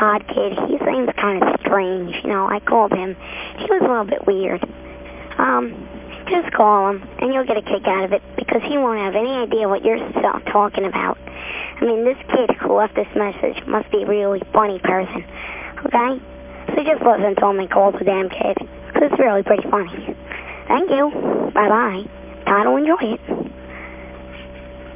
Todd kid, he seems kind of strange. You know, I called him. He was a little bit weird. Um, just call him, and you'll get a kick out of it because he won't have any idea what you're uh, talking about. I mean, this kid who left this message must be a really funny person, okay? So just listen to him and call the damn kid because it's really pretty funny. Thank you. Bye-bye. Todd will enjoy it.